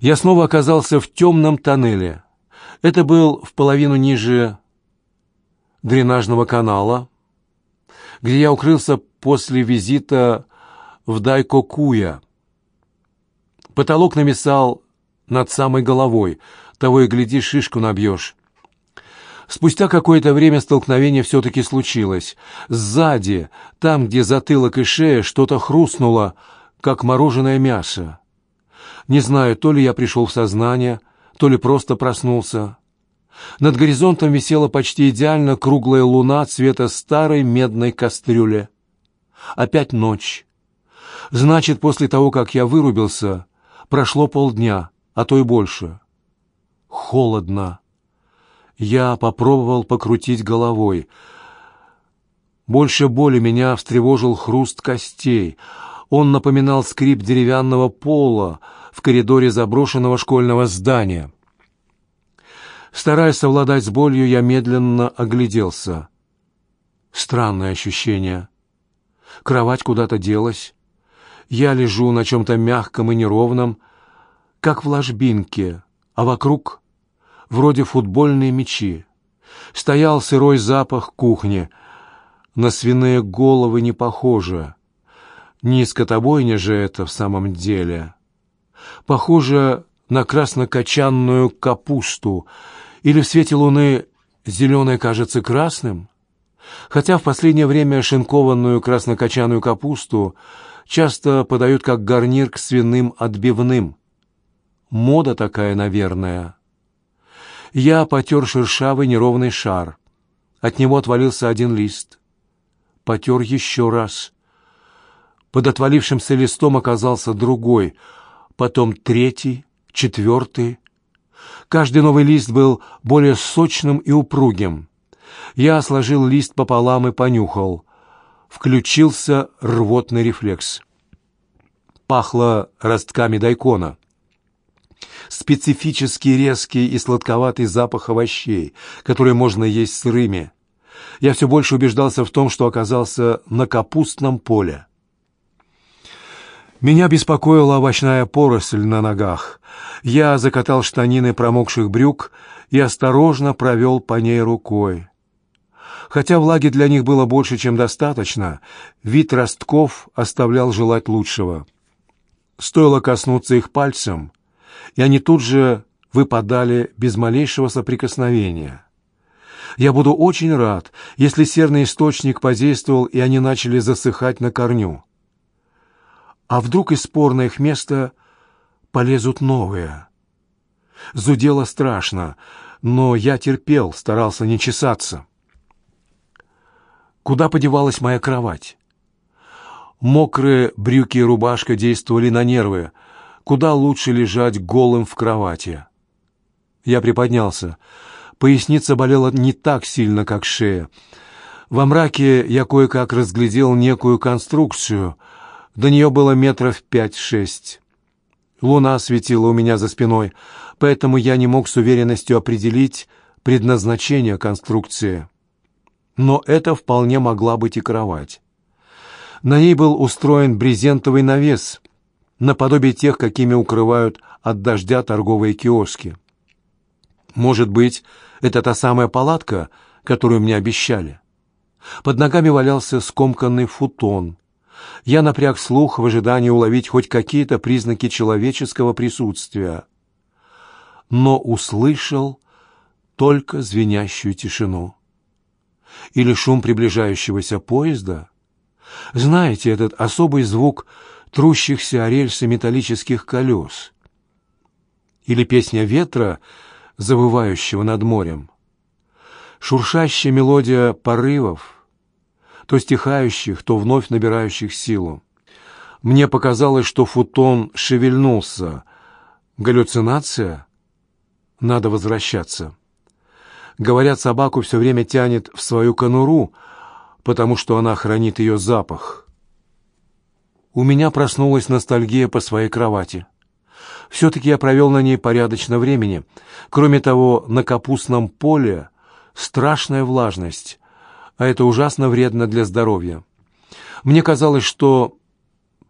Я снова оказался в темном тоннеле. Это был в половину ниже дренажного канала, где я укрылся после визита в Дайкокуя. Потолок намесал над самой головой, того и гляди, шишку набьешь. Спустя какое-то время столкновение все-таки случилось. Сзади, там, где затылок и шея, что-то хрустнуло, как мороженое мясо. Не знаю, то ли я пришел в сознание, то ли просто проснулся. Над горизонтом висела почти идеально круглая луна цвета старой медной кастрюли. Опять ночь. Значит, после того, как я вырубился, прошло полдня, а то и больше. Холодно. Я попробовал покрутить головой. Больше боли меня встревожил хруст костей. Он напоминал скрип деревянного пола в коридоре заброшенного школьного здания. Стараясь совладать с болью, я медленно огляделся. Странное ощущение. Кровать куда-то делась. Я лежу на чем-то мягком и неровном, как в ложбинке, а вокруг вроде футбольные мячи. Стоял сырой запах кухни. На свиные головы не похоже. Не же это в самом деле. Похоже на краснокочанную капусту, или в свете луны зеленое кажется красным. Хотя в последнее время шинкованную краснокочанную капусту часто подают как гарнир к свиным отбивным. Мода такая, наверное. Я потер шершавый неровный шар. От него отвалился один лист. Потер еще раз. Под отвалившимся листом оказался другой, потом третий, четвертый. Каждый новый лист был более сочным и упругим. Я сложил лист пополам и понюхал. Включился рвотный рефлекс. Пахло ростками дайкона специфический резкий и сладковатый запах овощей, которые можно есть сырыми. Я все больше убеждался в том, что оказался на капустном поле. Меня беспокоила овощная поросль на ногах. Я закатал штанины промокших брюк и осторожно провел по ней рукой. Хотя влаги для них было больше, чем достаточно, вид ростков оставлял желать лучшего. Стоило коснуться их пальцем, и они тут же выпадали без малейшего соприкосновения. Я буду очень рад, если серный источник подействовал, и они начали засыхать на корню. А вдруг из спорного их полезут новые? Зудело страшно, но я терпел, старался не чесаться. Куда подевалась моя кровать? Мокрые брюки и рубашка действовали на нервы, куда лучше лежать голым в кровати. Я приподнялся. Поясница болела не так сильно, как шея. Во мраке я кое-как разглядел некую конструкцию. До нее было метров пять-шесть. Луна светила у меня за спиной, поэтому я не мог с уверенностью определить предназначение конструкции. Но это вполне могла быть и кровать. На ней был устроен брезентовый навес, наподобие тех, какими укрывают от дождя торговые киоски. Может быть, это та самая палатка, которую мне обещали. Под ногами валялся скомканный футон. Я напряг слух в ожидании уловить хоть какие-то признаки человеческого присутствия. Но услышал только звенящую тишину. Или шум приближающегося поезда. Знаете, этот особый звук — трущихся о рельсы металлических колес. Или песня ветра, завывающего над морем. Шуршащая мелодия порывов, то стихающих, то вновь набирающих силу. Мне показалось, что футон шевельнулся. Галлюцинация? Надо возвращаться. Говорят, собаку все время тянет в свою конуру, потому что она хранит ее запах у меня проснулась ностальгия по своей кровати. Все-таки я провел на ней порядочно времени. Кроме того, на капустном поле страшная влажность, а это ужасно вредно для здоровья. Мне казалось, что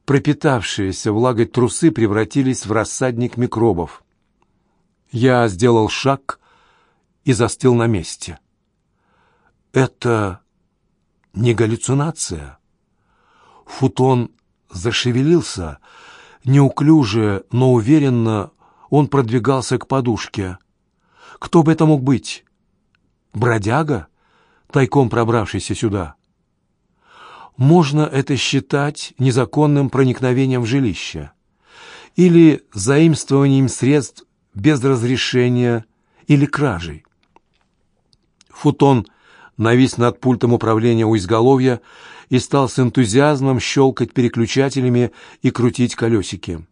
пропитавшиеся влагой трусы превратились в рассадник микробов. Я сделал шаг и застыл на месте. Это не галлюцинация. Футон зашевелился, неуклюже, но уверенно он продвигался к подушке. Кто бы это мог быть? Бродяга, тайком пробравшийся сюда? Можно это считать незаконным проникновением в жилище или заимствованием средств без разрешения или кражей. Футон навис над пультом управления у изголовья и стал с энтузиазмом щелкать переключателями и крутить колесики.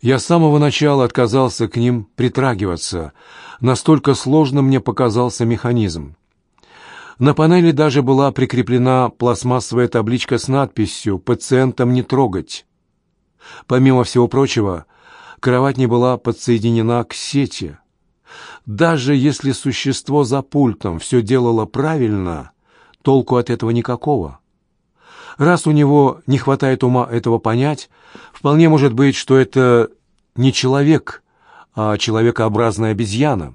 Я с самого начала отказался к ним притрагиваться, настолько сложным мне показался механизм. На панели даже была прикреплена пластмассовая табличка с надписью «Пациентам не трогать». Помимо всего прочего, кровать не была подсоединена к сети. Даже если существо за пультом все делало правильно, толку от этого никакого. Раз у него не хватает ума этого понять, вполне может быть, что это не человек, а человекообразная обезьяна.